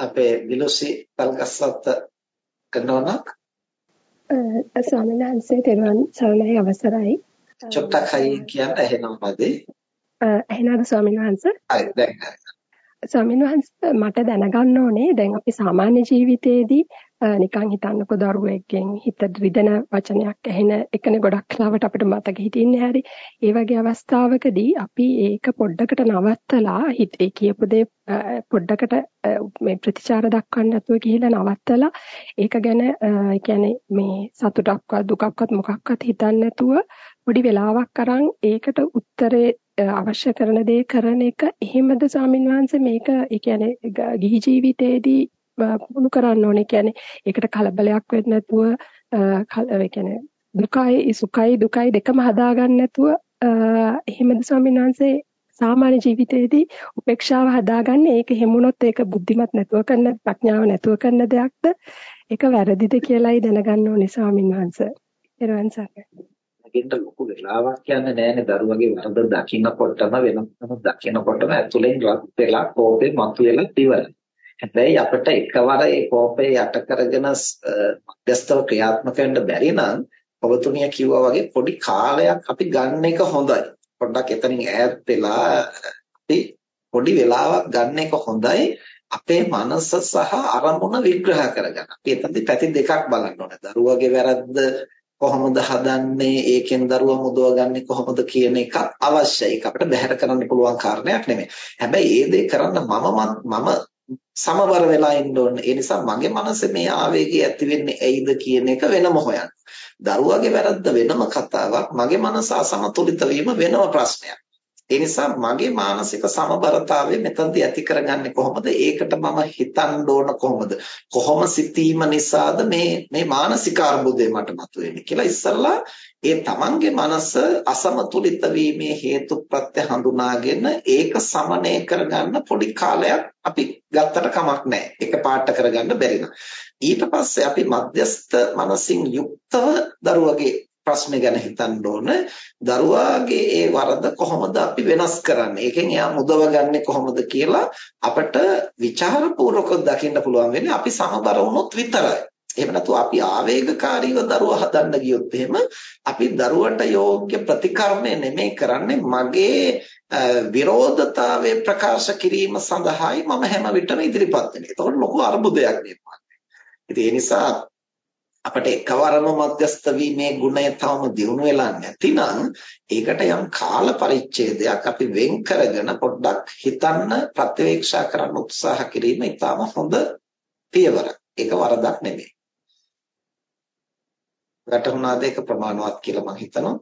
අපේ විලුසි පල්ගස්සත් කරනවනක් ස්වාමීන් වහන්සේ තෙරුවන් සරණයි අවසරයි. චොට්ටක් හයියෙන් කියන්න ඇහෙනවද? ඇහෙනවද ස්වාමීන් වහන්සේ? හරි දැන් හරි. ස්වාමීන් වහන්සේ මට දැනගන්න ඕනේ දැන් අපි සාමාන්‍ය ජීවිතයේදී නිකන් හිතන්නකෝ දරුවෙක්ගෙන් හිත රිදෙන වචනයක් ඇහෙන එකනේ ගොඩක් ලාවට අපිට මතක හිටින්නේ හැරි. ඒ වගේ අවස්ථාවකදී අපි ඒක පොඩ්ඩකට නවත්තලා හිතේ කියපු දේ පොඩ්ඩකට මේ ප්‍රතිචාර දක්වන්න නැතුව කියලා නවත්තලා ඒක ගැන කියන්නේ මේ සතුටක්වත් දුකක්වත් මොකක්වත් හිතන්නේ නැතුව පොඩි වෙලාවක් අරන් ඒකට උත්තරේ අවශ්‍ය කරන දේ කරන එක. එහෙමද ස්වාමින් වහන්සේ මේක ඒ කියන්නේ ගිහි ජීවිතේදී පුහුණු කරන්න ඕනේ. කියන්නේ ඒකට කලබලයක් වෙන්නේ නැතුව ඒ කියන්නේ දුකයි සුඛයි දුකයි දෙකම හදාගන්න නැතුව එහෙමද ස්වාමීන් වහන්සේ සාමාන්‍ය ජීවිතයේදී උපේක්ෂාව හදාගන්නේ ඒක හැමුණොත් ඒක බුද්ධිමත් නැතුව කරන ප්‍රඥාව නැතුව කරන දෙයක්ද ඒක වැරදිද කියලායි දැනගන්න ඕනේ ස්වාමීන් වහන්සේ. ඊළඟ සැරේ. නැගින්න ලොකු වෙලාවක් යන්නේ නැහැනේ දරුවගේ වරද දකින්නකොටම වෙනම දකින්නකොටම ඇතුලෙන් රත් වෙලා කෝපේ මතුවෙලා ඉවරයි. හැබැයි අපිට එකවර ඒ කෝපය යට කරගෙන මධ්‍යස්ථව ක්‍රියාත්මක වෙන්න බැරි නම් ඔබතුමිය කිව්වා වගේ පොඩි කාලයක් අපි ගන්න එක හොඳයි. පොඩ්ඩක් එතනින් ඈත් වෙලා අපි පොඩි වෙලාවක් ගන්න එක හොඳයි. අපේ මනස සහ අරමුණ විග්‍රහ කරගන්න. අපි එතනදී පැති දෙකක් බලන්න ඕනේ. දරුවගේ වැරද්ද කොහොමද හදන්නේ ඒකෙන් දරුවා මුදවගන්නේ කොහොමද කියන එක අවශ්‍යයි. ඒක අපිට බැහැර කරන්න පුළුවන් කාරණයක් නෙමෙයි. හැබැයි ඒ දේ කරන්න මම මම සමබර වෙලා ඉන්න ඕනේ. ඒ නිසා මගේ මනසේ මේ ආවේගය ඇති වෙන්නේ ඇයිද කියන එක වෙනම හොයන්න. දරුවගේ වැරද්ද වෙනම කතාවක්. මගේ මනස අසමතුලිත වීම වෙනම ප්‍රශ්නයක්. ඒ නිසා මගේ මානසික සමබරතාවය මෙතනදී ඇති කරගන්නේ කොහොමද? ඒකට මම හිතන්න ඕන කොහොමද? කොහොම සිතීම නිසාද මේ මේ මානසික අර්බුදය මට මතුවෙන්නේ කියලා ඉස්සල්ලා ඒ තමන්ගේ මනස අසමතුලිත වීමේ හේතු ප්‍රත්‍ය හඳුනාගෙන ඒක සමනය කරගන්න පොඩි කාලයක් අපි ගත්තට කමක් නැහැ. ඒක පාට කරගන්න බැරි ඊට පස්සේ අපි මධ්‍යස්ත මනසින් යුක්තව දරුවගේ ප්‍රශ්න ගැන හිතන්න ඕන. දරුවාගේ ඒ වරද කොහොමද අපි වෙනස් කරන්නේ? ඒකෙන් එයා මුදවගන්නේ කොහොමද කියලා අපිට ਵਿਚාරපූර්වකව දකින්න පුළුවන් වෙන්නේ අපි සමබර වුණොත් විතරයි. එහෙම නැතු අපි ආවේගකාරීව දරුවා හදන්න ගියොත් එහෙම අපි දරුවට යෝග්‍ය ප්‍රතිකර්මය නෙමෙයි කරන්නේ මගේ විරෝධතාවය ප්‍රකාශ කිරීම සඳහායි මම හැම විටම ඉදිරිපත් වෙන්නේ. ඒතකොට ලොකු අර්බුදයක් නිර්මාණය වෙනවා. ඒ නිසා අපිට එකවරම මධ්‍යස්ත වීමේ ගුණය තවම දියුණු වෙලා නැතිනම් ඒකට යම් කාල පරිච්ඡේදයක් අපි වෙන් කරගෙන පොඩ්ඩක් හිතන්න ප්‍රත්‍යවේක්ෂා කරන්න උත්සාහ කිරීම ඉතාම හොඳ පියවරක්. ඒක වරදක් නෙමෙයි. වැටහුණාද ඒක ප්‍රමාණවත් කියලා මම හිතනවා.